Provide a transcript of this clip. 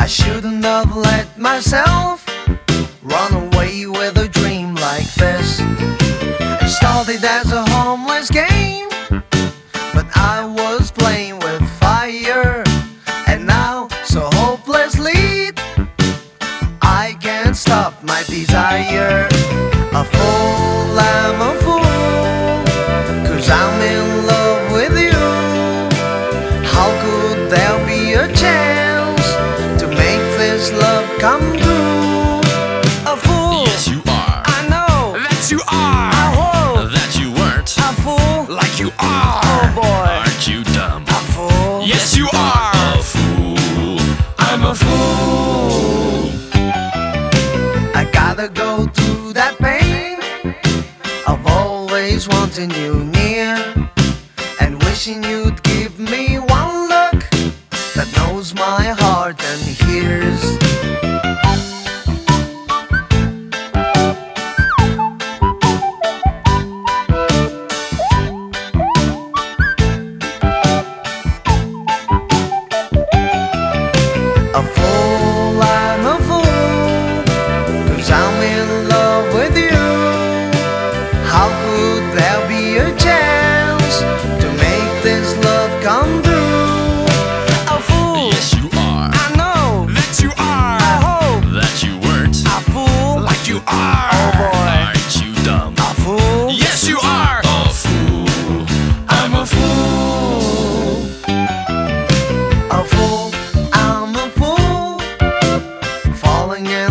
I shouldn't have let myself run away with a dream like this. It started as a harmless game, but I was playing with fire, and now so hopelessly I can't stop my desire. A fool, I'm a fool, cause I'm in love with you. How could there be a chance Like you are. oh boy, Aren't you dumb? a fool. Yes, you are. A fool. I'm a fool. I gotta go through that pain of always wanting you near and wishing you'd give me one look that knows my heart and hears I'm in love with you. How could there be a chance to make this love come true? A fool. Yes, you are. I know that you are. I hope that you weren't a fool like you are. Oh boy, aren't you dumb? A fool. Yes, you are. A fool. I'm a fool. A fool. I'm a fool. Falling in.